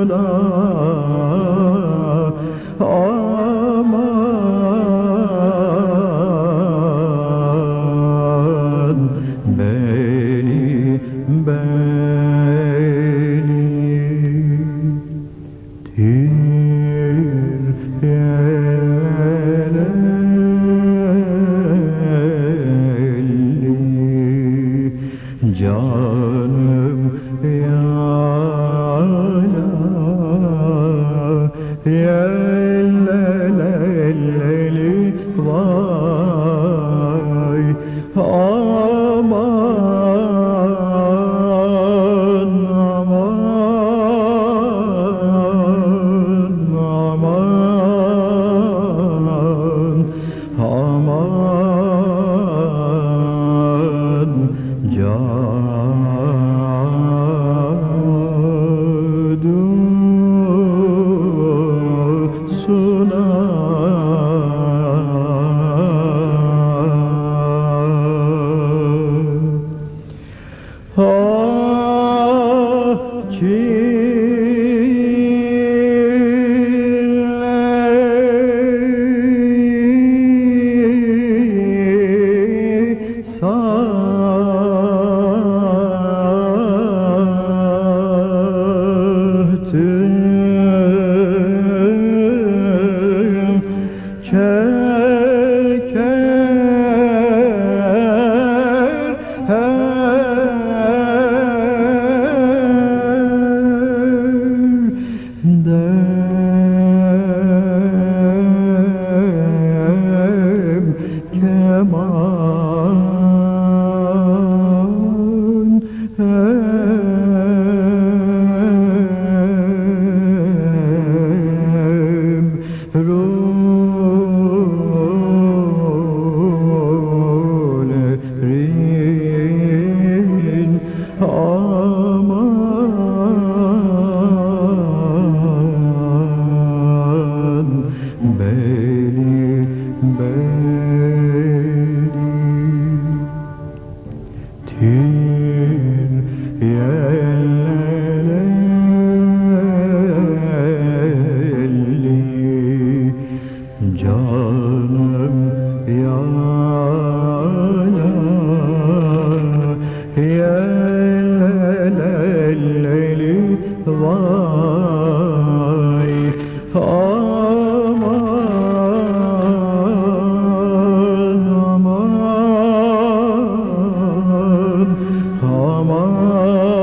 beni tir. Ah, ki beni Oh.